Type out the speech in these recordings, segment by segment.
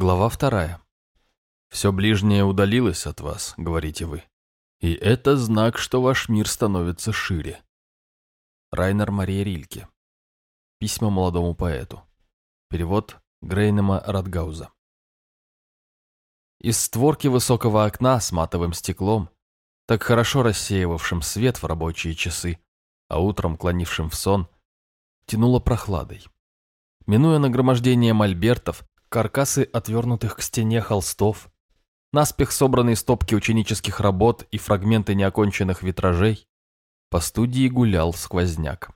Глава вторая. «Все ближнее удалилось от вас», — говорите вы. «И это знак, что ваш мир становится шире». Райнер Мария Рильке. Письма молодому поэту. Перевод Грейнема Радгауза. Из створки высокого окна с матовым стеклом, так хорошо рассеивавшим свет в рабочие часы, а утром клонившим в сон, тянуло прохладой. Минуя нагромождение мольбертов, каркасы отвернутых к стене холстов, наспех собранные стопки ученических работ и фрагменты неоконченных витражей, по студии гулял сквозняк.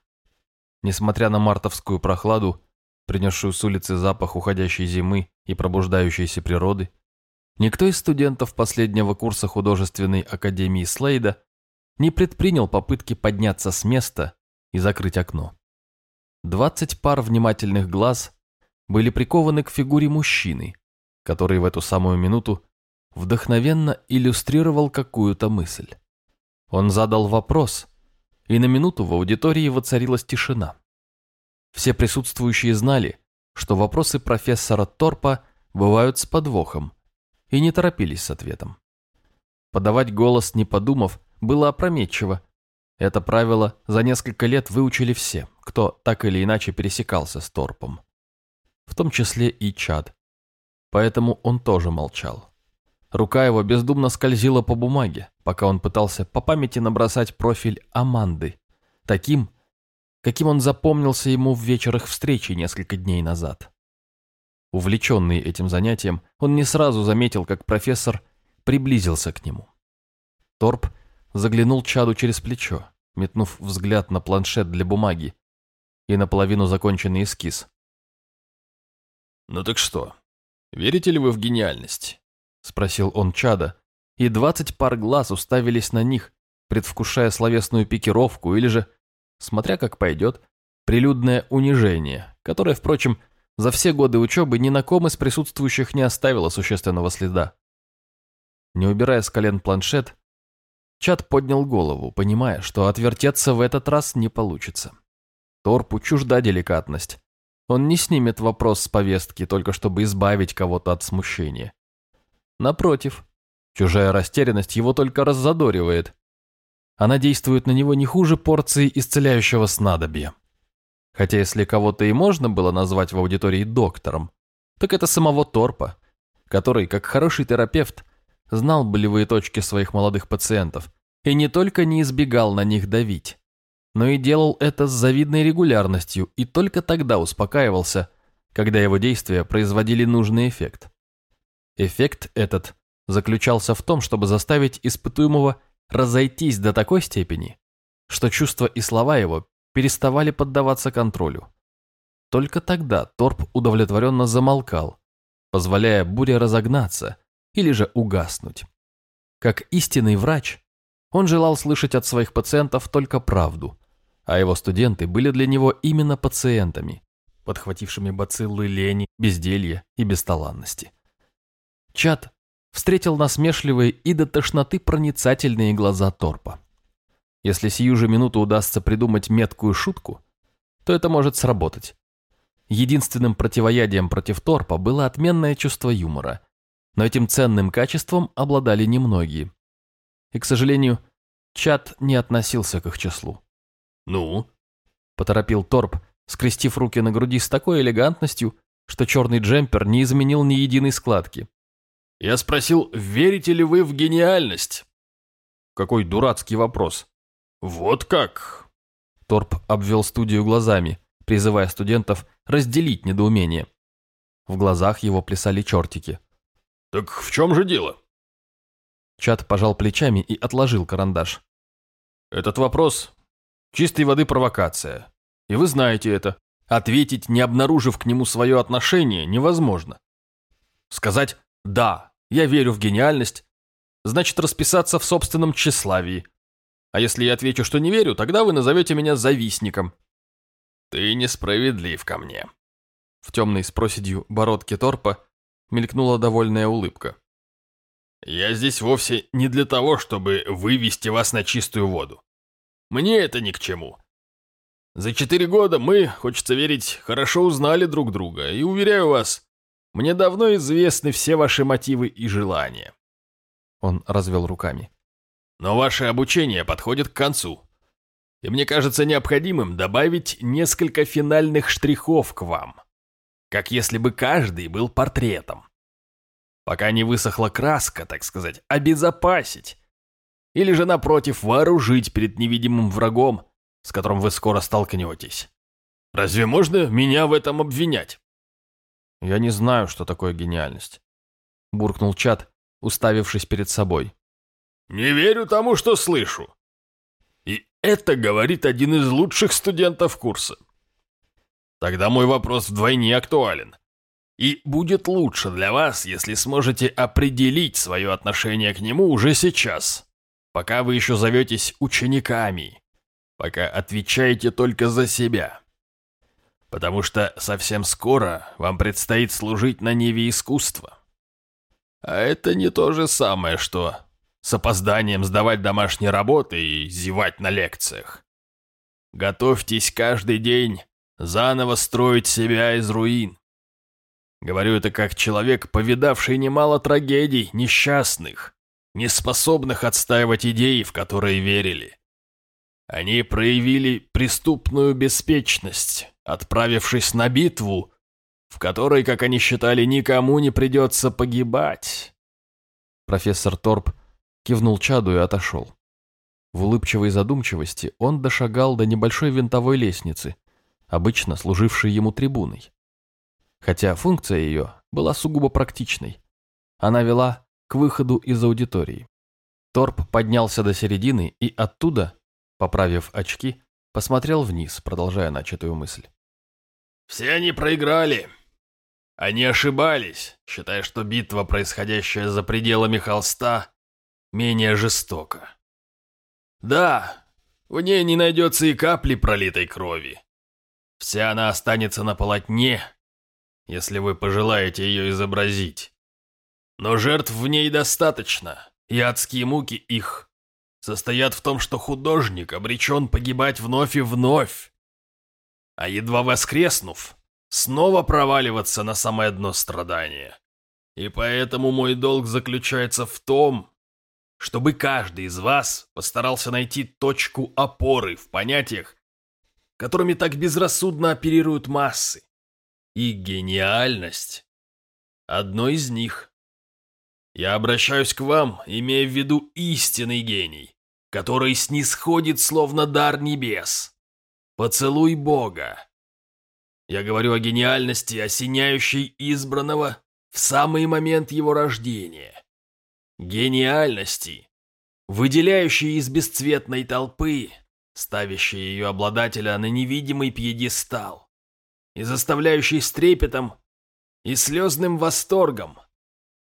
Несмотря на мартовскую прохладу, принесшую с улицы запах уходящей зимы и пробуждающейся природы, никто из студентов последнего курса художественной академии Слейда не предпринял попытки подняться с места и закрыть окно. Двадцать пар внимательных глаз были прикованы к фигуре мужчины, который в эту самую минуту вдохновенно иллюстрировал какую-то мысль. Он задал вопрос, и на минуту в аудитории воцарилась тишина. Все присутствующие знали, что вопросы профессора Торпа бывают с подвохом, и не торопились с ответом. Подавать голос, не подумав, было опрометчиво. Это правило за несколько лет выучили все, кто так или иначе пересекался с Торпом в том числе и Чад. Поэтому он тоже молчал. Рука его бездумно скользила по бумаге, пока он пытался по памяти набросать профиль Аманды, таким, каким он запомнился ему в вечер их встречи несколько дней назад. Увлеченный этим занятием, он не сразу заметил, как профессор приблизился к нему. Торп заглянул Чаду через плечо, метнув взгляд на планшет для бумаги и наполовину законченный эскиз, «Ну так что, верите ли вы в гениальность?» — спросил он Чада, и двадцать пар глаз уставились на них, предвкушая словесную пикировку или же, смотря как пойдет, прилюдное унижение, которое, впрочем, за все годы учебы ни на ком из присутствующих не оставило существенного следа. Не убирая с колен планшет, Чад поднял голову, понимая, что отвертеться в этот раз не получится. Торпу чужда деликатность, он не снимет вопрос с повестки, только чтобы избавить кого-то от смущения. Напротив, чужая растерянность его только раззадоривает. Она действует на него не хуже порции исцеляющего снадобья. Хотя если кого-то и можно было назвать в аудитории доктором, так это самого Торпа, который, как хороший терапевт, знал болевые точки своих молодых пациентов и не только не избегал на них давить, но и делал это с завидной регулярностью и только тогда успокаивался, когда его действия производили нужный эффект. Эффект этот заключался в том, чтобы заставить испытуемого разойтись до такой степени, что чувства и слова его переставали поддаваться контролю. Только тогда Торп удовлетворенно замолкал, позволяя буре разогнаться или же угаснуть. Как истинный врач, он желал слышать от своих пациентов только правду, а его студенты были для него именно пациентами, подхватившими бациллы лени, безделья и бесталанности. Чат встретил насмешливые и до тошноты проницательные глаза Торпа. Если сию же минуту удастся придумать меткую шутку, то это может сработать. Единственным противоядием против Торпа было отменное чувство юмора, но этим ценным качеством обладали немногие. И, к сожалению, Чат не относился к их числу. «Ну?» – поторопил Торп, скрестив руки на груди с такой элегантностью, что черный джемпер не изменил ни единой складки. «Я спросил, верите ли вы в гениальность?» «Какой дурацкий вопрос!» «Вот как!» Торп обвел студию глазами, призывая студентов разделить недоумение. В глазах его плясали чертики. «Так в чем же дело?» Чат пожал плечами и отложил карандаш. «Этот вопрос Чистой воды провокация. И вы знаете это. Ответить, не обнаружив к нему свое отношение, невозможно. Сказать «да, я верю в гениальность» значит расписаться в собственном тщеславии. А если я отвечу, что не верю, тогда вы назовете меня завистником. Ты несправедлив ко мне. В темной с проседью бородке торпа мелькнула довольная улыбка. Я здесь вовсе не для того, чтобы вывести вас на чистую воду. Мне это ни к чему. За четыре года мы, хочется верить, хорошо узнали друг друга, и, уверяю вас, мне давно известны все ваши мотивы и желания. Он развел руками. Но ваше обучение подходит к концу. И мне кажется необходимым добавить несколько финальных штрихов к вам. Как если бы каждый был портретом. Пока не высохла краска, так сказать, обезопасить. Или же, напротив, вооружить перед невидимым врагом, с которым вы скоро столкнетесь. Разве можно меня в этом обвинять? Я не знаю, что такое гениальность. Буркнул Чат, уставившись перед собой. Не верю тому, что слышу. И это говорит один из лучших студентов курса. Тогда мой вопрос вдвойне актуален. И будет лучше для вас, если сможете определить свое отношение к нему уже сейчас, пока вы еще зоветесь учениками, пока отвечаете только за себя. Потому что совсем скоро вам предстоит служить на Неве искусства. А это не то же самое, что с опозданием сдавать домашние работы и зевать на лекциях. Готовьтесь каждый день заново строить себя из руин. Говорю это как человек, повидавший немало трагедий, несчастных, неспособных отстаивать идеи, в которые верили. Они проявили преступную беспечность, отправившись на битву, в которой, как они считали, никому не придется погибать. Профессор Торп кивнул чаду и отошел. В улыбчивой задумчивости он дошагал до небольшой винтовой лестницы, обычно служившей ему трибуной хотя функция ее была сугубо практичной. Она вела к выходу из аудитории. Торп поднялся до середины и оттуда, поправив очки, посмотрел вниз, продолжая начатую мысль. «Все они проиграли. Они ошибались, считая, что битва, происходящая за пределами холста, менее жестока. Да, в ней не найдется и капли пролитой крови. Вся она останется на полотне, если вы пожелаете ее изобразить. Но жертв в ней достаточно, и адские муки их состоят в том, что художник обречен погибать вновь и вновь, а едва воскреснув, снова проваливаться на самое дно страдания. И поэтому мой долг заключается в том, чтобы каждый из вас постарался найти точку опоры в понятиях, которыми так безрассудно оперируют массы. И гениальность – одно из них. Я обращаюсь к вам, имея в виду истинный гений, который снисходит словно дар небес. Поцелуй Бога. Я говорю о гениальности, осеняющей избранного в самый момент его рождения. Гениальности, выделяющей из бесцветной толпы, ставящей ее обладателя на невидимый пьедестал и заставляющий с трепетом и слезным восторгом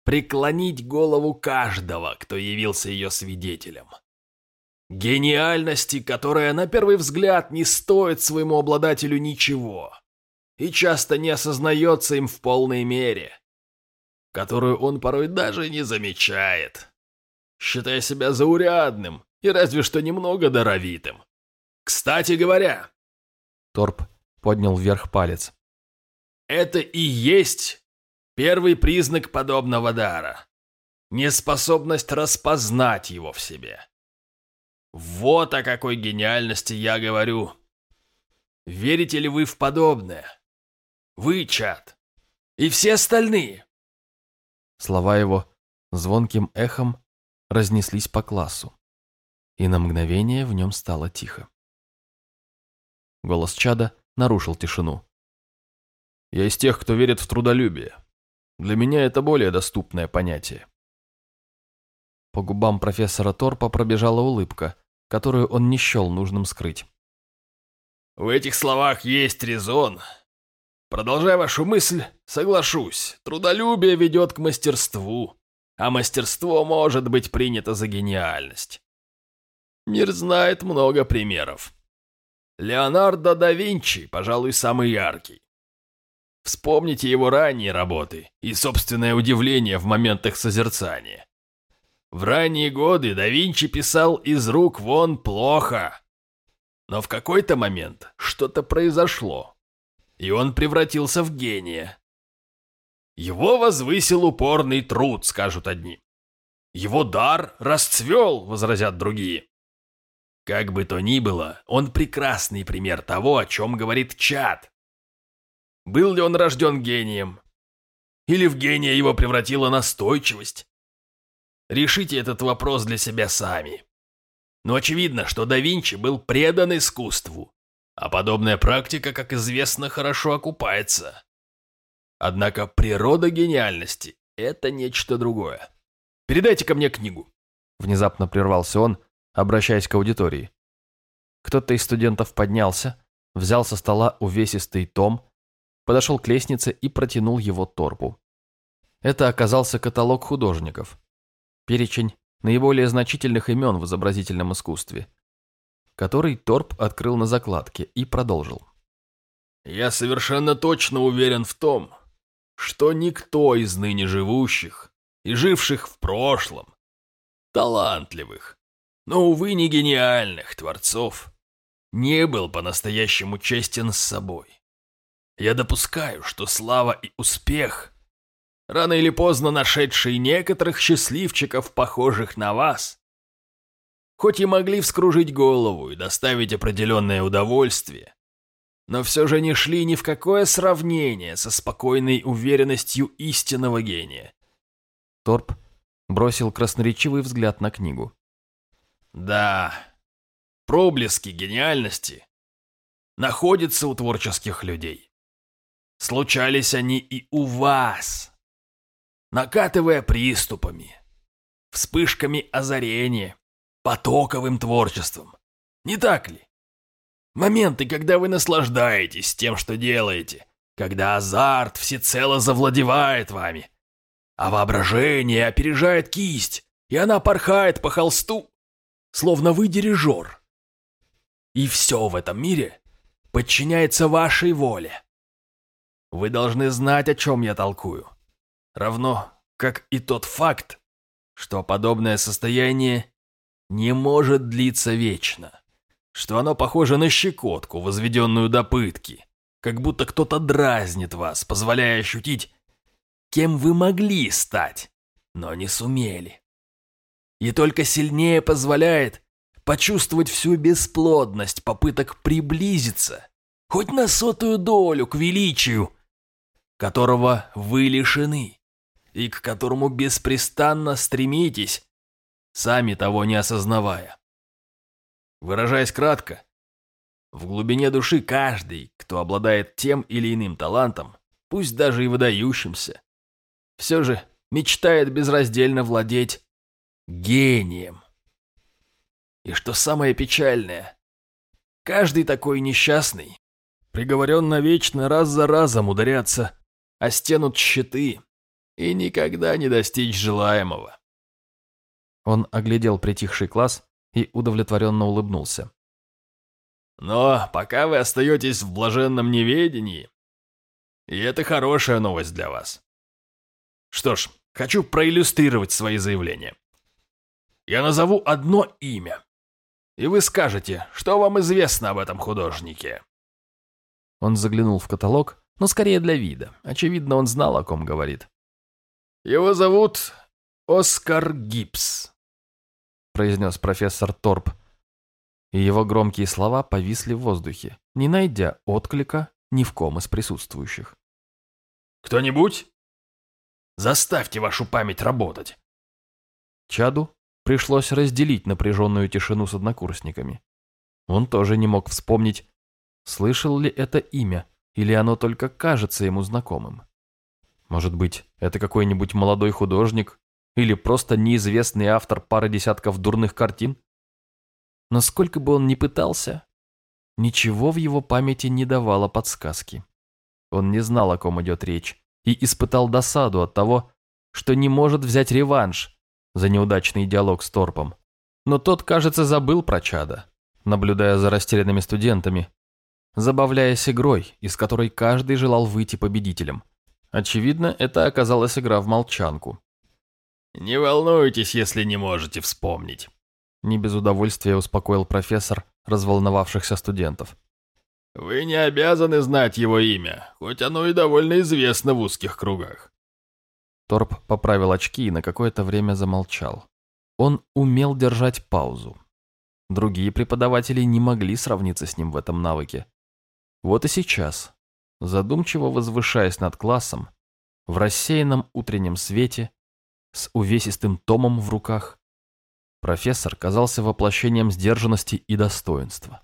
преклонить голову каждого, кто явился ее свидетелем. Гениальности, которая на первый взгляд не стоит своему обладателю ничего и часто не осознается им в полной мере, которую он порой даже не замечает, считая себя заурядным и разве что немного даровитым. Кстати говоря, Торп поднял вверх палец. Это и есть первый признак подобного дара. Неспособность распознать его в себе. Вот о какой гениальности я говорю. Верите ли вы в подобное? Вы, чат. И все остальные. Слова его звонким эхом разнеслись по классу. И на мгновение в нем стало тихо. Голос чада нарушил тишину. «Я из тех, кто верит в трудолюбие. Для меня это более доступное понятие». По губам профессора Торпа пробежала улыбка, которую он не счел нужным скрыть. «В этих словах есть резон. Продолжая вашу мысль, соглашусь, трудолюбие ведет к мастерству, а мастерство может быть принято за гениальность. Мир знает много примеров. Леонардо да Винчи, пожалуй, самый яркий. Вспомните его ранние работы и собственное удивление в моментах созерцания. В ранние годы да Винчи писал из рук вон плохо. Но в какой-то момент что-то произошло, и он превратился в гения. Его возвысил упорный труд, скажут одни. Его дар расцвел, возразят другие. Как бы то ни было, он прекрасный пример того, о чем говорит Чад. Был ли он рожден гением? Или в гения его превратила настойчивость? Решите этот вопрос для себя сами. Но очевидно, что да Винчи был предан искусству, а подобная практика, как известно, хорошо окупается. Однако природа гениальности – это нечто другое. Передайте ко мне книгу. Внезапно прервался он, обращаясь к аудитории. Кто-то из студентов поднялся, взял со стола увесистый том, подошел к лестнице и протянул его торпу. Это оказался каталог художников. Перечень наиболее значительных имен в изобразительном искусстве, который Торп открыл на закладке и продолжил. «Я совершенно точно уверен в том, что никто из ныне живущих и живших в прошлом, талантливых, но, увы, не гениальных творцов, не был по-настоящему честен с собой. Я допускаю, что слава и успех – рано или поздно нашедшие некоторых счастливчиков, похожих на вас, хоть и могли вскружить голову и доставить определенное удовольствие, но все же не шли ни в какое сравнение со спокойной уверенностью истинного гения. Торп бросил красноречивый взгляд на книгу. Да, проблески гениальности находятся у творческих людей. Случались они и у вас накатывая приступами, вспышками озарения, потоковым творчеством. Не так ли? Моменты, когда вы наслаждаетесь тем, что делаете, когда азарт всецело завладевает вами, а воображение опережает кисть, и она порхает по холсту, словно вы дирижер. И все в этом мире подчиняется вашей воле. Вы должны знать, о чем я толкую равно как и тот факт, что подобное состояние не может длиться вечно, что оно похоже на щекотку, возведенную до пытки, как будто кто-то дразнит вас, позволяя ощутить, кем вы могли стать, но не сумели. И только сильнее позволяет почувствовать всю бесплодность попыток приблизиться, хоть на сотую долю к величию, которого вы лишены и к которому беспрестанно стремитесь, сами того не осознавая. Выражаясь кратко, в глубине души каждый, кто обладает тем или иным талантом, пусть даже и выдающимся, все же мечтает безраздельно владеть гением. И что самое печальное, каждый такой несчастный приговорен навечно раз за разом ударяться о стену щиты, и никогда не достичь желаемого. Он оглядел притихший класс и удовлетворенно улыбнулся. Но пока вы остаетесь в блаженном неведении, и это хорошая новость для вас. Что ж, хочу проиллюстрировать свои заявления. Я назову одно имя, и вы скажете, что вам известно об этом художнике. Он заглянул в каталог, но скорее для вида. Очевидно, он знал, о ком говорит. Его зовут Оскар Гибс», — произнес профессор Торп. И его громкие слова повисли в воздухе, не найдя отклика ни в ком из присутствующих. «Кто-нибудь? Заставьте вашу память работать!» Чаду пришлось разделить напряженную тишину с однокурсниками. Он тоже не мог вспомнить, слышал ли это имя, или оно только кажется ему знакомым. Может быть, это какой-нибудь молодой художник или просто неизвестный автор пары десятков дурных картин? Но сколько бы он ни пытался, ничего в его памяти не давало подсказки. Он не знал, о ком идет речь, и испытал досаду от того, что не может взять реванш за неудачный диалог с Торпом. Но тот, кажется, забыл про чада, наблюдая за растерянными студентами, забавляясь игрой, из которой каждый желал выйти победителем. Очевидно, это оказалась игра в молчанку. «Не волнуйтесь, если не можете вспомнить», — не без удовольствия успокоил профессор разволновавшихся студентов. «Вы не обязаны знать его имя, хоть оно и довольно известно в узких кругах. Торп поправил очки и на какое-то время замолчал. Он умел держать паузу. Другие преподаватели не могли сравниться с ним в этом навыке. Вот и сейчас, задумчиво возвышаясь над классом, в рассеянном утреннем свете, с увесистым томом в руках, профессор казался воплощением сдержанности и достоинства.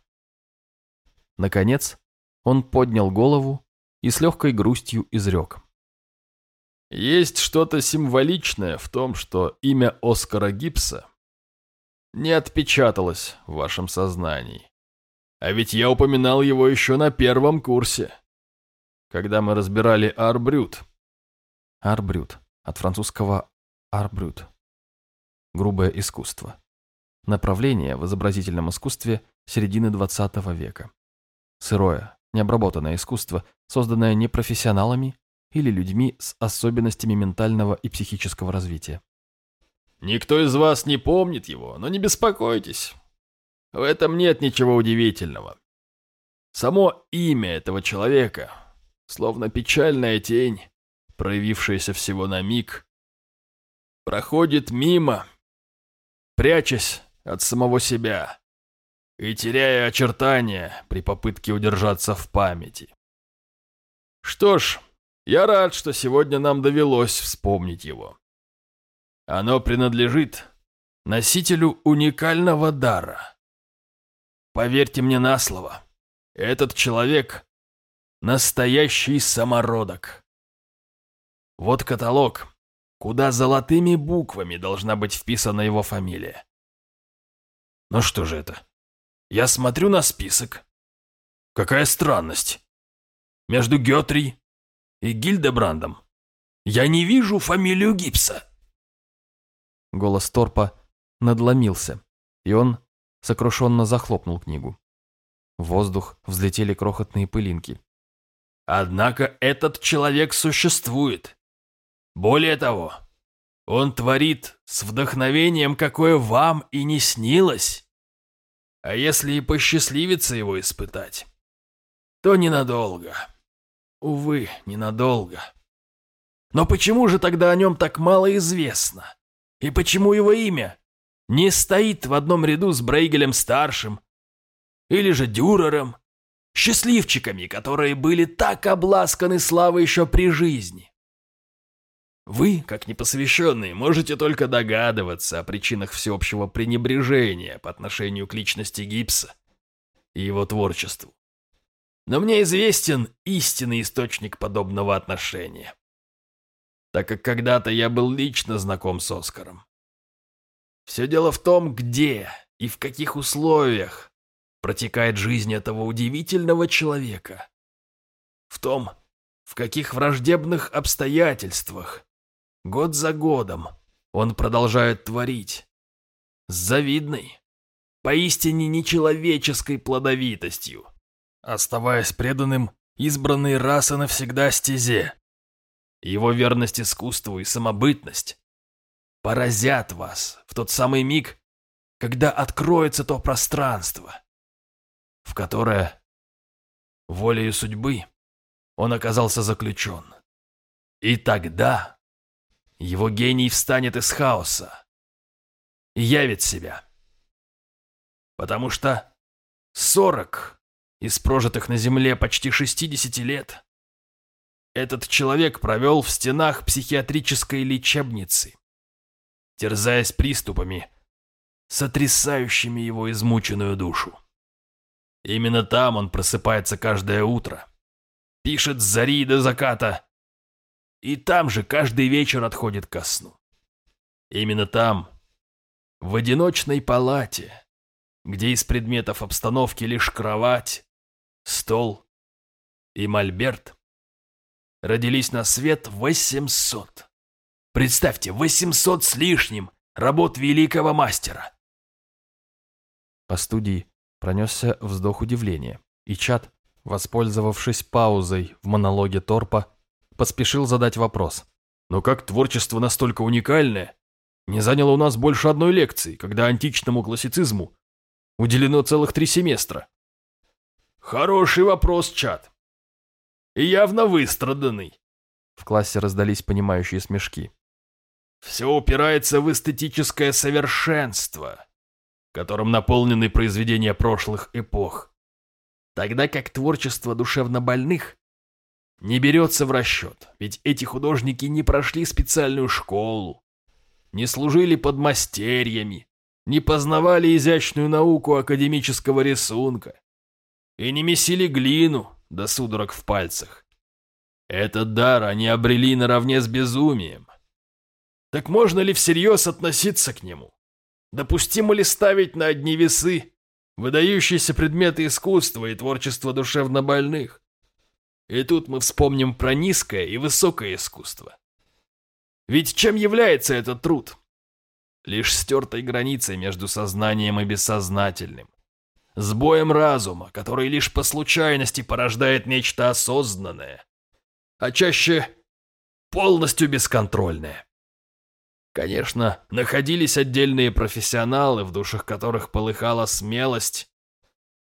Наконец, он поднял голову и с легкой грустью изрек. Есть что-то символичное в том, что имя Оскара Гипса не отпечаталось в вашем сознании. А ведь я упоминал его еще на первом курсе, когда мы разбирали арбрют. Арбрют, от французского арбрют. Грубое искусство. Направление в изобразительном искусстве середины XX века. Сырое, необработанное искусство, созданное не профессионалами или людьми с особенностями ментального и психического развития. Никто из вас не помнит его, но не беспокойтесь. В этом нет ничего удивительного. Само имя этого человека, словно печальная тень, проявившаяся всего на миг, проходит мимо, прячась от самого себя и теряя очертания при попытке удержаться в памяти. Что ж, я рад, что сегодня нам довелось вспомнить его. Оно принадлежит носителю уникального дара. Поверьте мне на слово, этот человек – настоящий самородок. Вот каталог, куда золотыми буквами должна быть вписана его фамилия. Ну что же это? Я смотрю на список. Какая странность. Между Гетри и Гильдебрандом. Я не вижу фамилию Гипса. Голос Торпа надломился, и он сокрушенно захлопнул книгу. В воздух взлетели крохотные пылинки. Однако этот человек существует. Более того, он творит с вдохновением, какое вам и не снилось. А если и посчастливится его испытать, то ненадолго. Увы, ненадолго. Но почему же тогда о нем так мало известно? И почему его имя не стоит в одном ряду с Брейгелем-старшим? Или же Дюрером? Счастливчиками, которые были так обласканы славой еще при жизни. Вы, как непосвященные, можете только догадываться о причинах всеобщего пренебрежения по отношению к личности Гипса и его творчеству но мне известен истинный источник подобного отношения, так как когда-то я был лично знаком с Оскаром. Все дело в том, где и в каких условиях протекает жизнь этого удивительного человека. В том, в каких враждебных обстоятельствах год за годом он продолжает творить. С завидной, поистине нечеловеческой плодовитостью оставаясь преданным избранной расы навсегда стезе. Его верность искусству и самобытность поразят вас в тот самый миг, когда откроется то пространство, в которое волею судьбы он оказался заключен. И тогда его гений встанет из хаоса и явит себя. Потому что сорок из прожитых на Земле почти 60 лет. Этот человек провел в стенах психиатрической лечебницы, терзаясь приступами, сотрясающими его измученную душу. Именно там он просыпается каждое утро, пишет с зари до заката, и там же каждый вечер отходит ко сну. Именно там, в одиночной палате, где из предметов обстановки лишь кровать, стол и мольберт родились на свет 800. Представьте, 800 с лишним работ великого мастера. По студии пронесся вздох удивления, и чат, воспользовавшись паузой в монологе Торпа, поспешил задать вопрос. «Но как творчество настолько уникальное не заняло у нас больше одной лекции, когда античному классицизму уделено целых три семестра?» Хороший вопрос, чат. И явно выстраданный. В классе раздались понимающие смешки. Все упирается в эстетическое совершенство, которым наполнены произведения прошлых эпох. Тогда как творчество душевнобольных не берется в расчет, ведь эти художники не прошли специальную школу, не служили подмастерьями, не познавали изящную науку академического рисунка и не месили глину до судорог в пальцах. Этот дар они обрели наравне с безумием. Так можно ли всерьез относиться к нему? Допустимо ли ставить на одни весы выдающиеся предметы искусства и творчество душевнобольных? И тут мы вспомним про низкое и высокое искусство. Ведь чем является этот труд? Лишь стертой границей между сознанием и бессознательным. Сбоем разума, который лишь по случайности порождает нечто осознанное, а чаще полностью бесконтрольное. Конечно, находились отдельные профессионалы, в душах которых полыхала смелость.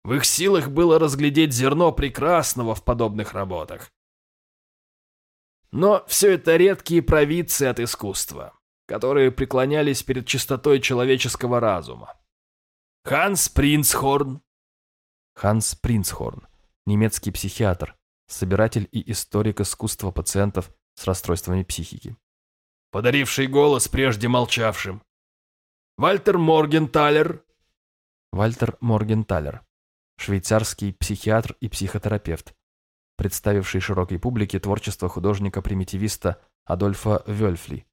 В их силах было разглядеть зерно прекрасного в подобных работах. Но все это редкие провидцы от искусства, которые преклонялись перед чистотой человеческого разума. Ханс Принцхорн. Ханс Принцхорн, немецкий психиатр, собиратель и историк искусства пациентов с расстройствами психики подаривший голос прежде молчавшим. Вальтер Моргенталер. Вальтер Моргенталер, швейцарский психиатр и психотерапевт, представивший широкой публике творчество художника-примитивиста Адольфа Вельфли,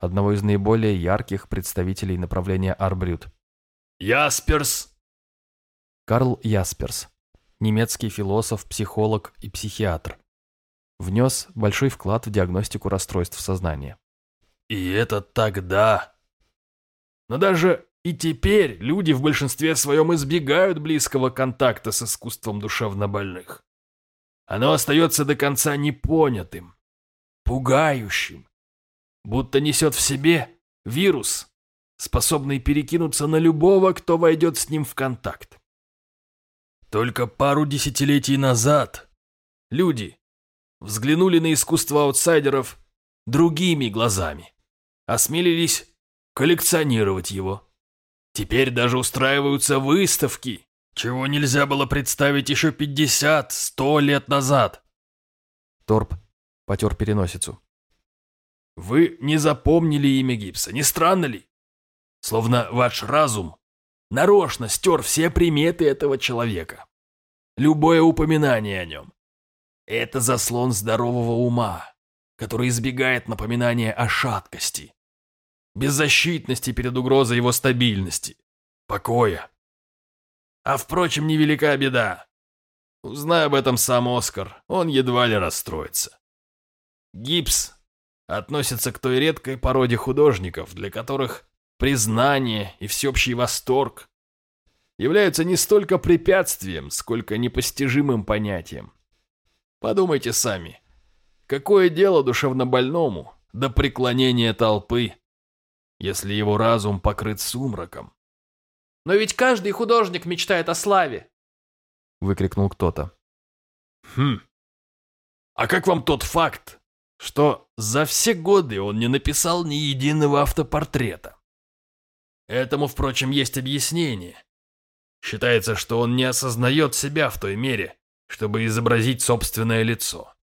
одного из наиболее ярких представителей направления арбрют. Ясперс. Карл Ясперс, немецкий философ, психолог и психиатр. Внес большой вклад в диагностику расстройств сознания. И это тогда. Но даже и теперь люди в большинстве своем избегают близкого контакта с искусством душевнобольных. Оно остается до конца непонятым, пугающим, будто несет в себе вирус, способный перекинуться на любого, кто войдет с ним в контакт. Только пару десятилетий назад люди взглянули на искусство аутсайдеров другими глазами осмелились коллекционировать его. Теперь даже устраиваются выставки, чего нельзя было представить еще 50-100 лет назад. Торп потер переносицу. Вы не запомнили имя Гипса, не странно ли? Словно ваш разум нарочно стер все приметы этого человека. Любое упоминание о нем. Это заслон здорового ума, который избегает напоминания о шаткости, беззащитности перед угрозой его стабильности, покоя. А впрочем, невелика беда. Узнай об этом сам Оскар, он едва ли расстроится. Гипс относится к той редкой породе художников, для которых признание и всеобщий восторг являются не столько препятствием, сколько непостижимым понятием. Подумайте сами, какое дело душевнобольному до преклонения толпы если его разум покрыт сумраком. «Но ведь каждый художник мечтает о славе!» — выкрикнул кто-то. «Хм. А как вам тот факт, что за все годы он не написал ни единого автопортрета? Этому, впрочем, есть объяснение. Считается, что он не осознает себя в той мере, чтобы изобразить собственное лицо.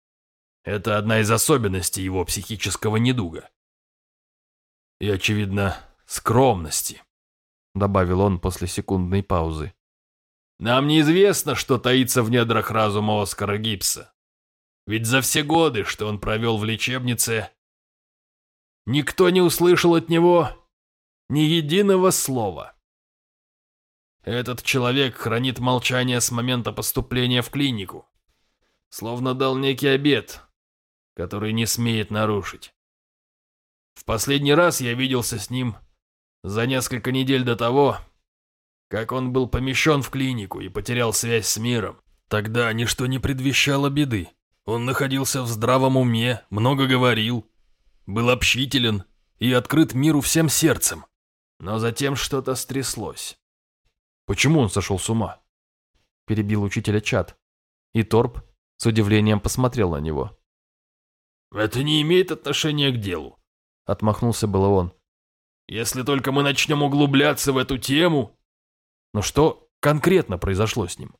Это одна из особенностей его психического недуга и, очевидно, скромности», — добавил он после секундной паузы. «Нам неизвестно, что таится в недрах разума Оскара Гипса. Ведь за все годы, что он провел в лечебнице, никто не услышал от него ни единого слова. Этот человек хранит молчание с момента поступления в клинику, словно дал некий обет, который не смеет нарушить. В последний раз я виделся с ним за несколько недель до того, как он был помещен в клинику и потерял связь с миром. Тогда ничто не предвещало беды. Он находился в здравом уме, много говорил, был общителен и открыт миру всем сердцем. Но затем что-то стряслось. Почему он сошел с ума? Перебил учителя чат. И Торп с удивлением посмотрел на него. Это не имеет отношения к делу. Отмахнулся было он. Если только мы начнем углубляться в эту тему. Но что конкретно произошло с ним?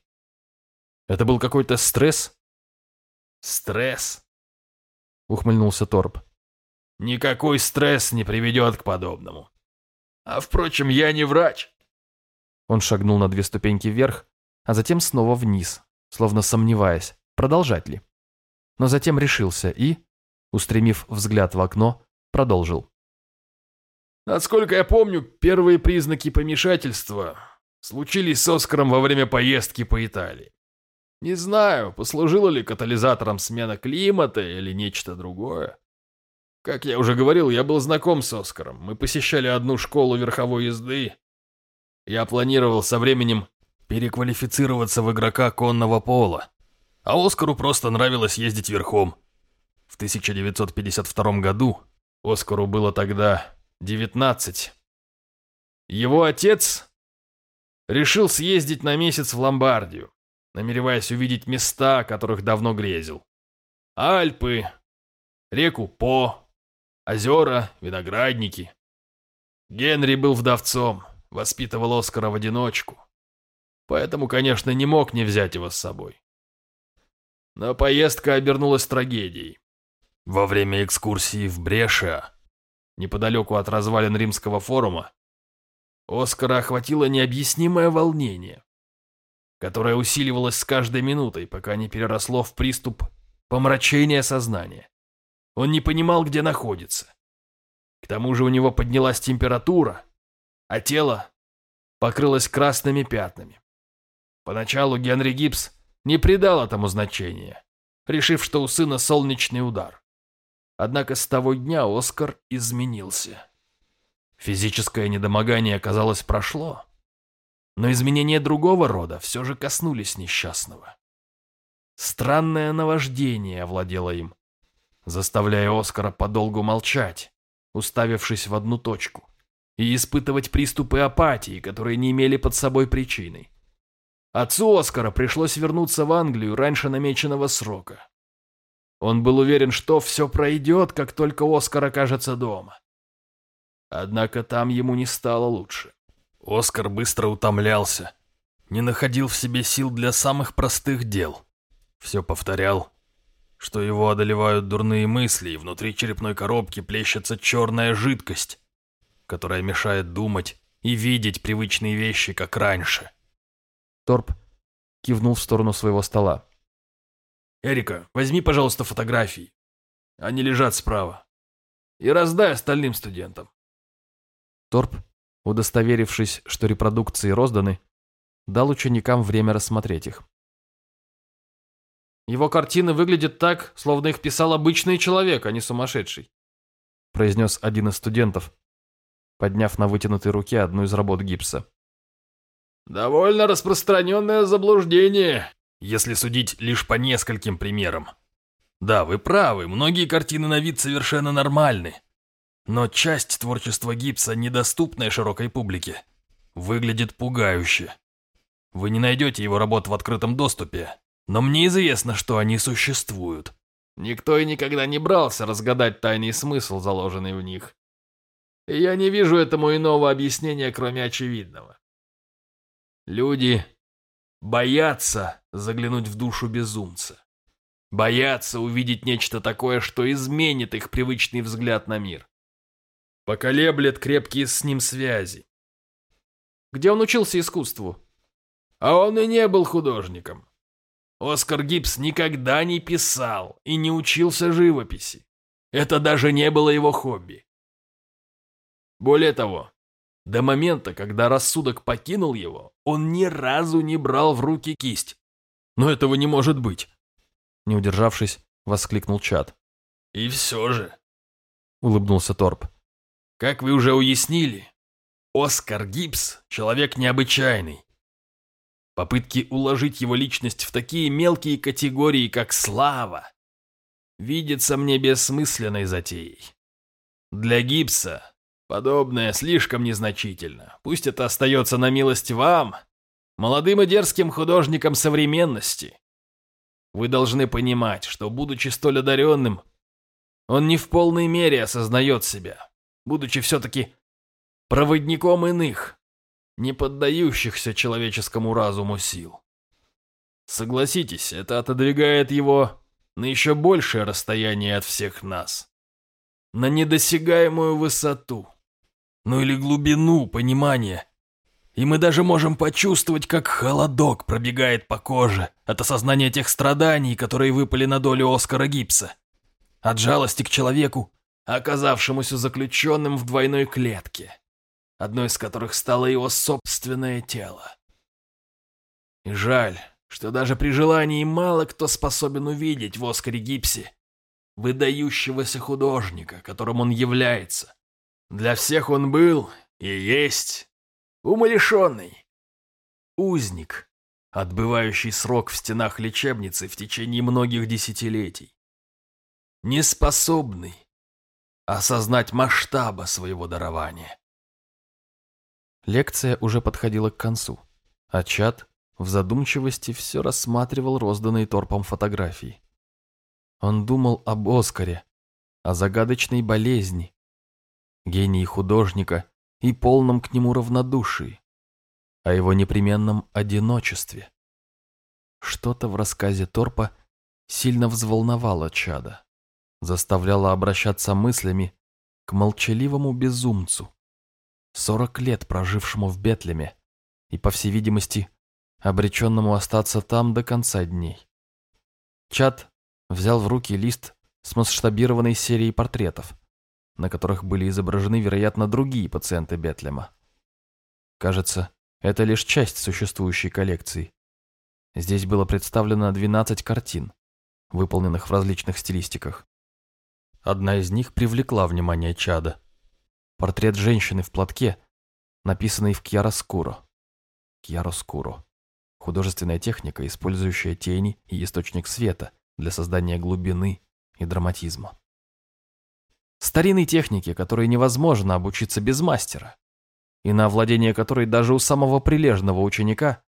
Это был какой-то стресс? Стресс. Ухмыльнулся Торп. Никакой стресс не приведет к подобному. А впрочем, я не врач. Он шагнул на две ступеньки вверх, а затем снова вниз, словно сомневаясь, продолжать ли. Но затем решился и, устремив взгляд в окно, продолжил. Насколько я помню, первые признаки помешательства случились с Оскаром во время поездки по Италии. Не знаю, послужило ли катализатором смена климата или нечто другое. Как я уже говорил, я был знаком с Оскаром. Мы посещали одну школу верховой езды. Я планировал со временем переквалифицироваться в игрока конного пола. А Оскару просто нравилось ездить верхом. В 1952 году Оскару было тогда 19. Его отец решил съездить на месяц в Ломбардию, намереваясь увидеть места, о которых давно грезил. Альпы, реку По, Озера, виноградники. Генри был вдовцом, воспитывал Оскара в одиночку. Поэтому, конечно, не мог не взять его с собой. Но поездка обернулась трагедией. Во время экскурсии в Бреша, неподалеку от развалин Римского форума, Оскара охватило необъяснимое волнение, которое усиливалось с каждой минутой, пока не переросло в приступ помрачения сознания. Он не понимал, где находится. К тому же у него поднялась температура, а тело покрылось красными пятнами. Поначалу Генри Гибс не придал этому значения, решив, что у сына солнечный удар. Однако с того дня Оскар изменился. Физическое недомогание, казалось, прошло, но изменения другого рода все же коснулись несчастного. Странное наваждение овладело им, заставляя Оскара подолгу молчать, уставившись в одну точку, и испытывать приступы апатии, которые не имели под собой причины. Отцу Оскара пришлось вернуться в Англию раньше намеченного срока. Он был уверен, что все пройдет, как только Оскар окажется дома. Однако там ему не стало лучше. Оскар быстро утомлялся, не находил в себе сил для самых простых дел. Все повторял что его одолевают дурные мысли, и внутри черепной коробки плещется черная жидкость, которая мешает думать и видеть привычные вещи, как раньше. Торп кивнул в сторону своего стола. «Эрика, возьми, пожалуйста, фотографии. Они лежат справа. И раздай остальным студентам». Торп, удостоверившись, что репродукции розданы, дал ученикам время рассмотреть их. Его картины выглядят так, словно их писал обычный человек, а не сумасшедший. Произнес один из студентов, подняв на вытянутой руке одну из работ гипса. Довольно распространенное заблуждение, если судить лишь по нескольким примерам. Да, вы правы, многие картины на вид совершенно нормальны. Но часть творчества гипса, недоступная широкой публике, выглядит пугающе. Вы не найдете его работ в открытом доступе, но мне известно, что они существуют. Никто и никогда не брался разгадать тайный смысл, заложенный в них. И я не вижу этому иного объяснения, кроме очевидного. Люди боятся заглянуть в душу безумца. Боятся увидеть нечто такое, что изменит их привычный взгляд на мир. Поколеблет крепкие с ним связи. Где он учился искусству? А он и не был художником. Оскар Гибс никогда не писал и не учился живописи. Это даже не было его хобби. Более того, до момента, когда рассудок покинул его, он ни разу не брал в руки кисть. Но этого не может быть. Не удержавшись, воскликнул Чад. И все же, улыбнулся Торп. Как вы уже уяснили, Оскар Гибс – человек необычайный, Попытки уложить его личность в такие мелкие категории, как слава, видятся мне бессмысленной затеей. Для Гипса подобное слишком незначительно. Пусть это остается на милость вам, молодым и дерзким художникам современности. Вы должны понимать, что, будучи столь одаренным, Он не в полной мере осознает себя, будучи все-таки проводником иных, не поддающихся человеческому разуму сил. Согласитесь, это отодвигает его на еще большее расстояние от всех нас. На недосягаемую высоту. Ну или глубину понимания. И мы даже можем почувствовать, как холодок пробегает по коже от осознания тех страданий, которые выпали на долю Оскара Гипса. От жалости к человеку, оказавшемуся заключенным в двойной клетке, одной из которых стало его собственное тело. И жаль, что даже при желании мало кто способен увидеть в Оскаре Гипсе выдающегося художника, которым он является. Для всех он был и есть умалишенный, узник, отбывающий срок в стенах лечебницы в течение многих десятилетий, неспособный осознать масштаба своего дарования. Лекция уже подходила к концу, а чат в задумчивости все рассматривал розданные торпом фотографии. Он думал об Оскаре, о загадочной болезни, гении художника и полном к нему равнодушии, о его непременном одиночестве. Что-то в рассказе Торпа сильно взволновало чада, заставляло обращаться мыслями к молчаливому безумцу, сорок лет прожившему в Бетлеме и, по всей видимости, обреченному остаться там до конца дней. Чат взял в руки лист с масштабированной серией портретов, на которых были изображены, вероятно, другие пациенты Бетлема. Кажется, это лишь часть существующей коллекции. Здесь было представлено 12 картин, выполненных в различных стилистиках. Одна из них привлекла внимание Чада. Портрет женщины в платке, написанный в кьяроскуро. Кьяроскуро. Художественная техника, использующая тени и источник света для создания глубины и драматизма. Старинной технике, которой невозможно обучиться без мастера, и на овладение которой даже у самого прилежного ученика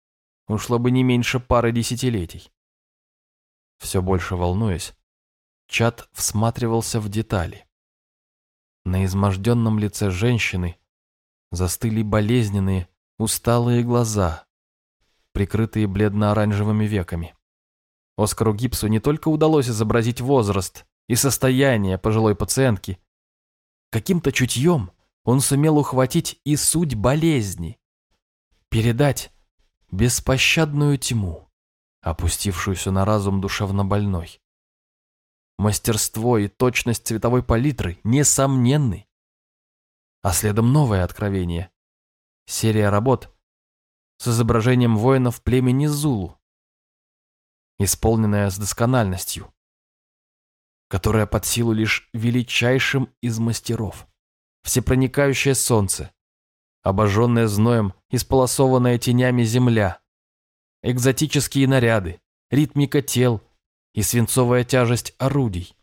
ушло бы не меньше пары десятилетий. Все больше волнуясь, Чат всматривался в детали. На изможденном лице женщины застыли болезненные, усталые глаза, прикрытые бледно-оранжевыми веками. Оскару Гипсу не только удалось изобразить возраст и состояние пожилой пациентки, каким-то чутьем он сумел ухватить и суть болезни, передать беспощадную тьму, опустившуюся на разум душевнобольной. Мастерство и точность цветовой палитры несомненны. А следом новое откровение. Серия работ с изображением воинов племени Зулу, исполненная с доскональностью, которая под силу лишь величайшим из мастеров. Всепроникающее солнце, обожженное зноем, исполосованная тенями земля, экзотические наряды, ритмика тел и свинцовая тяжесть орудий.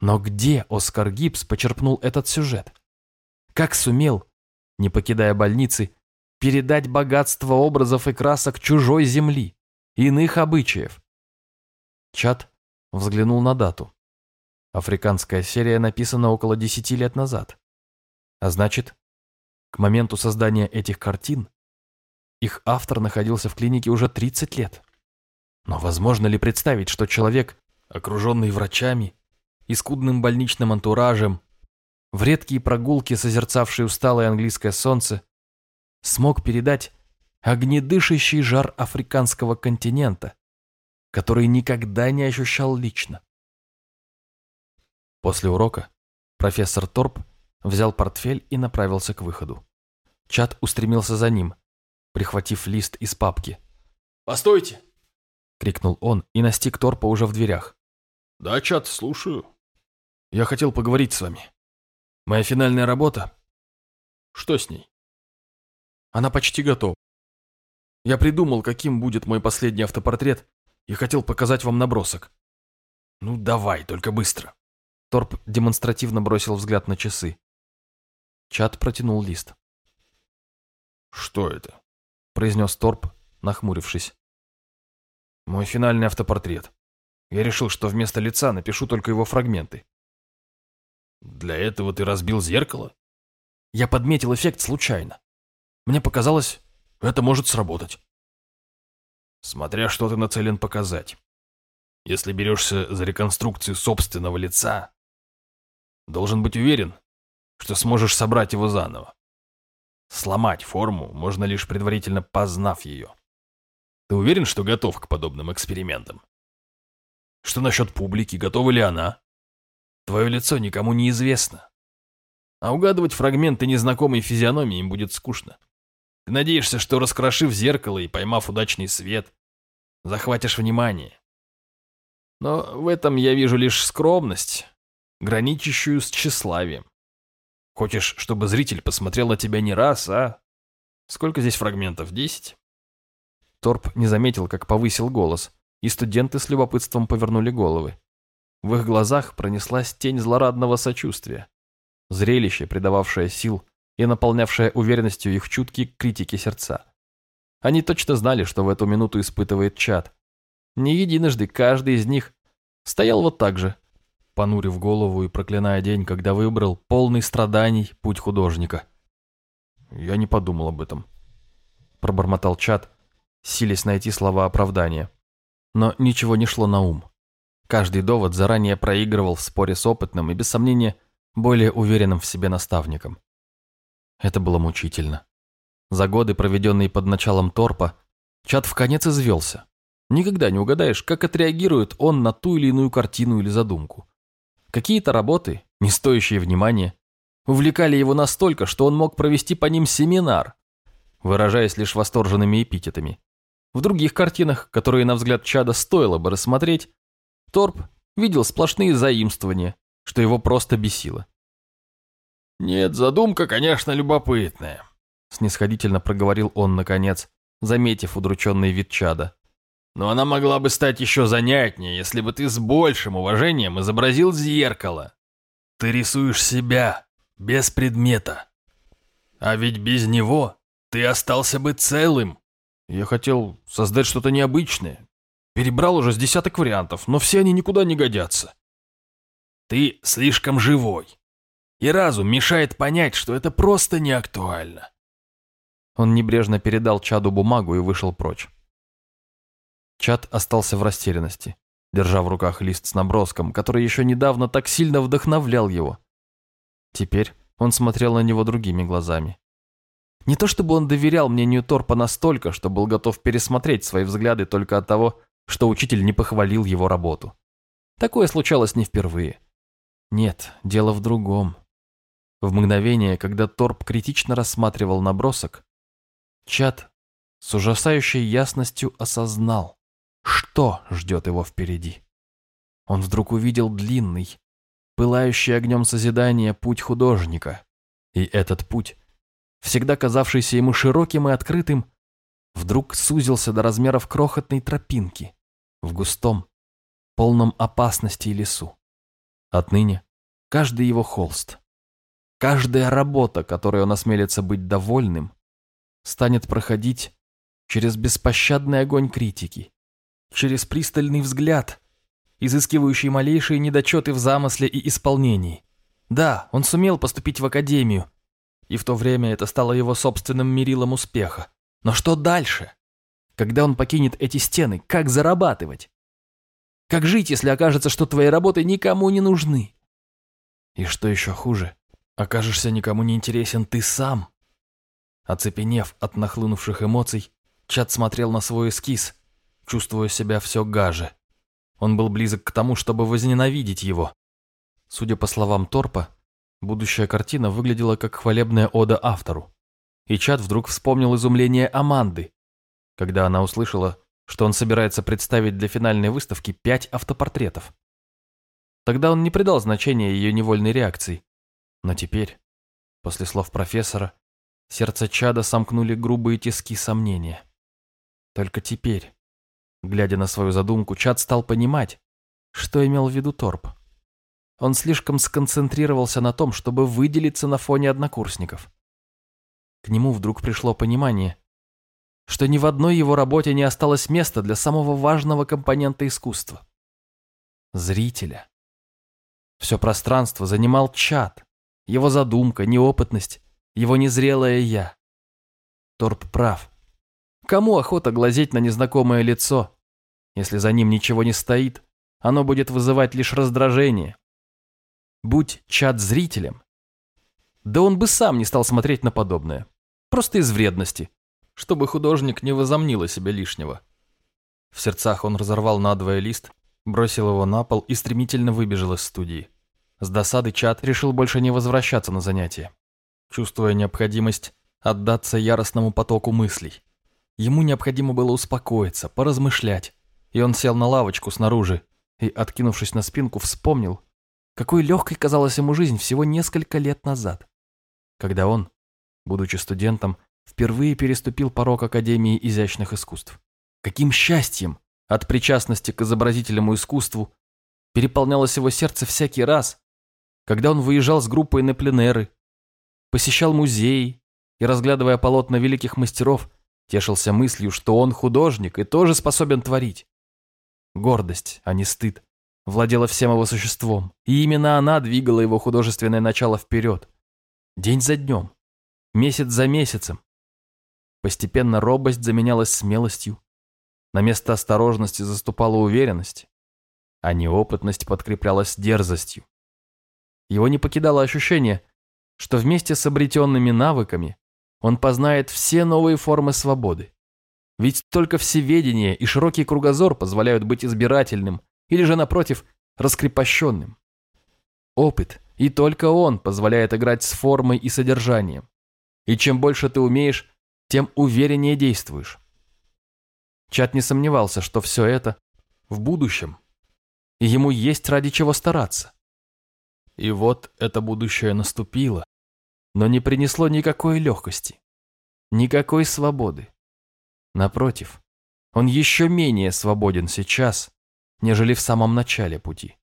Но где Оскар Гибс почерпнул этот сюжет? Как сумел, не покидая больницы, передать богатство образов и красок чужой земли, иных обычаев. Чат взглянул на дату. Африканская серия написана около десяти лет назад. А значит, к моменту создания этих картин их автор находился в клинике уже 30 лет. Но возможно ли представить, что человек, окруженный врачами и скудным больничным антуражем, в редкие прогулки, созерцавший усталое английское солнце, смог передать огнедышащий жар африканского континента, который никогда не ощущал лично. После урока профессор Торп взял портфель и направился к выходу. Чат устремился за ним, прихватив лист из папки. «Постойте!» — крикнул он и настиг Торпа уже в дверях. «Да, Чат, слушаю. Я хотел поговорить с вами. Моя финальная работа...» «Что с ней?» Она почти готова. Я придумал, каким будет мой последний автопортрет, и хотел показать вам набросок. Ну, давай, только быстро. Торп демонстративно бросил взгляд на часы. Чат протянул лист. «Что это?» – произнес Торп, нахмурившись. «Мой финальный автопортрет. Я решил, что вместо лица напишу только его фрагменты. Для этого ты разбил зеркало? Я подметил эффект случайно. Мне показалось, это может сработать. Смотря что ты нацелен показать. Если берешься за реконструкцию собственного лица, должен быть уверен, что сможешь собрать его заново. Сломать форму можно лишь предварительно познав ее. Ты уверен, что готов к подобным экспериментам? Что насчет публики, готова ли она? Твое лицо никому не известно. А угадывать фрагменты незнакомой физиономии им будет скучно. Надеешься, что раскрошив зеркало и поймав удачный свет, захватишь внимание. Но в этом я вижу лишь скромность, граничащую с тщеславием. Хочешь, чтобы зритель посмотрел на тебя не раз, а? Сколько здесь фрагментов? Десять? Торп не заметил, как повысил голос, и студенты с любопытством повернули головы. В их глазах пронеслась тень злорадного сочувствия. Зрелище, придававшее сил и наполнявшее уверенностью их чуткие критики сердца. Они точно знали, что в эту минуту испытывает чад. Не единожды каждый из них стоял вот так же, понурив голову и проклиная день, когда выбрал полный страданий путь художника. «Я не подумал об этом», — пробормотал чад, силясь найти слова оправдания. Но ничего не шло на ум. Каждый довод заранее проигрывал в споре с опытным и, без сомнения, более уверенным в себе наставником. Это было мучительно. За годы, проведенные под началом торпа, Чат в конец извелся. Никогда не угадаешь, как отреагирует он на ту или иную картину или задумку. Какие-то работы, не стоящие внимания, увлекали его настолько, что он мог провести по ним семинар, выражаясь лишь восторженными эпитетами. В других картинах, которые, на взгляд Чада, стоило бы рассмотреть, Торп видел сплошные заимствования, что его просто бесило. «Нет, задумка, конечно, любопытная», — снисходительно проговорил он, наконец, заметив удрученный вид Чада. «Но она могла бы стать еще занятнее, если бы ты с большим уважением изобразил зеркало. Ты рисуешь себя, без предмета. А ведь без него ты остался бы целым. Я хотел создать что-то необычное. Перебрал уже с десяток вариантов, но все они никуда не годятся. Ты слишком живой. И разум мешает понять, что это просто не актуально. Он небрежно передал Чаду бумагу и вышел прочь. Чад остался в растерянности, держа в руках лист с наброском, который еще недавно так сильно вдохновлял его. Теперь он смотрел на него другими глазами. Не то чтобы он доверял мнению Торпа настолько, что был готов пересмотреть свои взгляды только от того, что учитель не похвалил его работу. Такое случалось не впервые. Нет, дело в другом. В мгновение, когда Торп критично рассматривал набросок, Чат с ужасающей ясностью осознал, что ждет его впереди. Он вдруг увидел длинный, пылающий огнем созидания путь художника, и этот путь всегда казавшийся ему широким и открытым, вдруг сузился до размеров крохотной тропинки в густом, полном опасности лесу. Отныне каждый его холст, каждая работа, которой он осмелится быть довольным, станет проходить через беспощадный огонь критики, через пристальный взгляд, изыскивающий малейшие недочеты в замысле и исполнении. Да, он сумел поступить в академию, и в то время это стало его собственным мерилом успеха. Но что дальше? Когда он покинет эти стены, как зарабатывать? Как жить, если окажется, что твои работы никому не нужны? И что еще хуже, окажешься никому не интересен ты сам. Оцепенев от нахлынувших эмоций, Чат смотрел на свой эскиз, чувствуя себя все гаже. Он был близок к тому, чтобы возненавидеть его. Судя по словам Торпа, Будущая картина выглядела как хвалебная ода автору. И Чат вдруг вспомнил изумление Аманды, когда она услышала, что он собирается представить для финальной выставки пять автопортретов. Тогда он не придал значения ее невольной реакции. Но теперь, после слов профессора, сердце Чада сомкнули грубые тиски сомнения. Только теперь, глядя на свою задумку, Чад стал понимать, что имел в виду Торп. Он слишком сконцентрировался на том, чтобы выделиться на фоне однокурсников. К нему вдруг пришло понимание, что ни в одной его работе не осталось места для самого важного компонента искусства – зрителя. Все пространство занимал чат, его задумка, неопытность, его незрелое «я». Торп прав. Кому охота глазеть на незнакомое лицо? Если за ним ничего не стоит, оно будет вызывать лишь раздражение. Будь чат зрителем, да он бы сам не стал смотреть на подобное. Просто из вредности, чтобы художник не возомнил о себе лишнего. В сердцах он разорвал надвое лист, бросил его на пол и стремительно выбежал из студии. С досады чат решил больше не возвращаться на занятия, чувствуя необходимость отдаться яростному потоку мыслей. Ему необходимо было успокоиться, поразмышлять, и он сел на лавочку снаружи и, откинувшись на спинку, вспомнил, какой легкой казалась ему жизнь всего несколько лет назад, когда он, будучи студентом, впервые переступил порог Академии изящных искусств. Каким счастьем от причастности к изобразительному искусству переполнялось его сердце всякий раз, когда он выезжал с группой на пленеры, посещал музеи и, разглядывая полотна великих мастеров, тешился мыслью, что он художник и тоже способен творить. Гордость, а не стыд, владела всем его существом, и именно она двигала его художественное начало вперед. День за днем, месяц за месяцем. Постепенно робость заменялась смелостью, на место осторожности заступала уверенность, а неопытность подкреплялась дерзостью. Его не покидало ощущение, что вместе с обретенными навыками он познает все новые формы свободы. Ведь только всеведение и широкий кругозор позволяют быть избирательным или же, напротив, раскрепощенным. Опыт, и только он позволяет играть с формой и содержанием. И чем больше ты умеешь, тем увереннее действуешь. Чат не сомневался, что все это в будущем, и ему есть ради чего стараться. И вот это будущее наступило, но не принесло никакой легкости, никакой свободы. Напротив, он еще менее свободен сейчас, нежели в самом начале пути.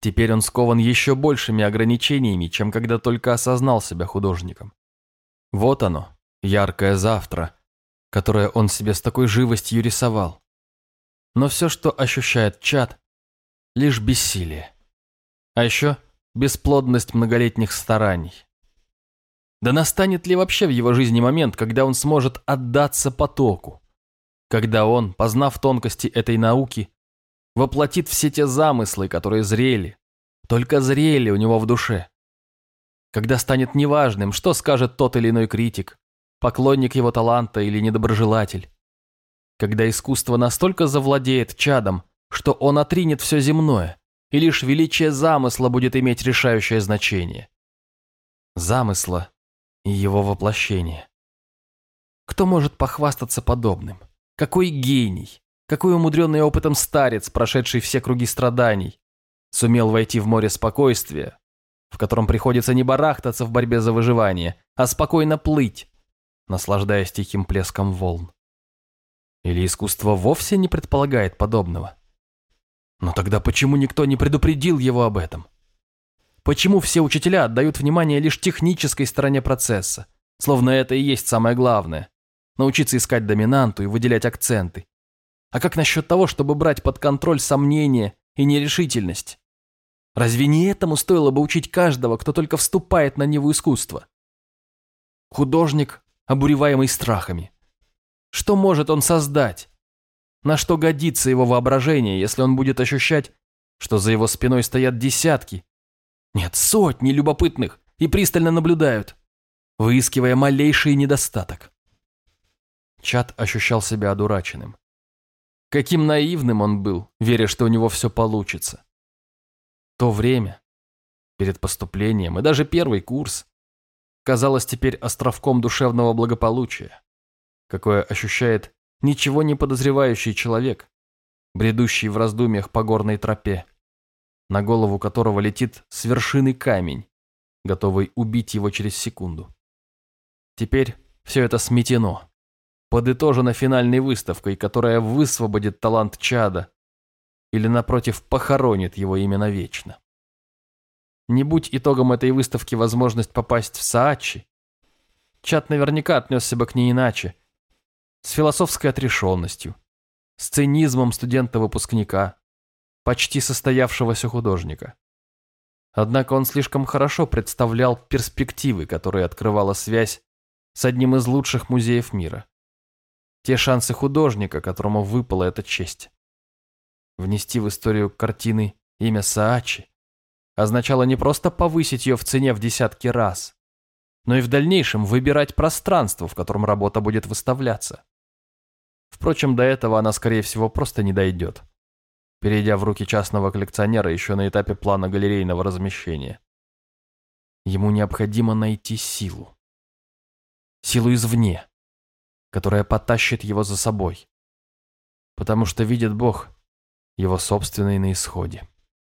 Теперь он скован еще большими ограничениями, чем когда только осознал себя художником. Вот оно, яркое завтра, которое он себе с такой живостью рисовал. Но все, что ощущает чат, лишь бессилие. А еще бесплодность многолетних стараний. Да настанет ли вообще в его жизни момент, когда он сможет отдаться потоку? Когда он, познав тонкости этой науки, воплотит все те замыслы, которые зрели, только зрели у него в душе? Когда станет неважным, что скажет тот или иной критик, поклонник его таланта или недоброжелатель? Когда искусство настолько завладеет чадом, что он отринет все земное, и лишь величие замысла будет иметь решающее значение. Замысла и его воплощение. Кто может похвастаться подобным? Какой гений, какой умудренный опытом старец, прошедший все круги страданий, сумел войти в море спокойствия, в котором приходится не барахтаться в борьбе за выживание, а спокойно плыть, наслаждаясь тихим плеском волн. Или искусство вовсе не предполагает подобного? Но тогда почему никто не предупредил его об этом? Почему все учителя отдают внимание лишь технической стороне процесса, словно это и есть самое главное? Научиться искать доминанту и выделять акценты. А как насчет того, чтобы брать под контроль сомнения и нерешительность? Разве не этому стоило бы учить каждого, кто только вступает на него искусства? Художник, обуреваемый страхами. Что может он создать? На что годится его воображение, если он будет ощущать, что за его спиной стоят десятки, нет, сотни любопытных и пристально наблюдают, выискивая малейший недостаток. Чат ощущал себя одураченным. Каким наивным он был, веря, что у него все получится. То время, перед поступлением и даже первый курс, казалось теперь островком душевного благополучия, какое ощущает ничего не подозревающий человек, бредущий в раздумьях по горной тропе, на голову которого летит с вершины камень, готовый убить его через секунду. Теперь все это сметено, подытожено финальной выставкой, которая высвободит талант Чада или, напротив, похоронит его именно вечно. Не будь итогом этой выставки возможность попасть в Саачи, Чад наверняка отнесся бы к ней иначе, с философской отрешенностью, с цинизмом студента-выпускника, почти состоявшегося художника. Однако он слишком хорошо представлял перспективы, которые открывала связь с одним из лучших музеев мира. Те шансы художника, которому выпала эта честь. Внести в историю картины имя Саачи означало не просто повысить ее в цене в десятки раз, но и в дальнейшем выбирать пространство, в котором работа будет выставляться. Впрочем, до этого она, скорее всего, просто не дойдет, перейдя в руки частного коллекционера еще на этапе плана галерейного размещения. Ему необходимо найти силу. Силу извне, которая потащит его за собой. Потому что видит Бог его собственный на исходе.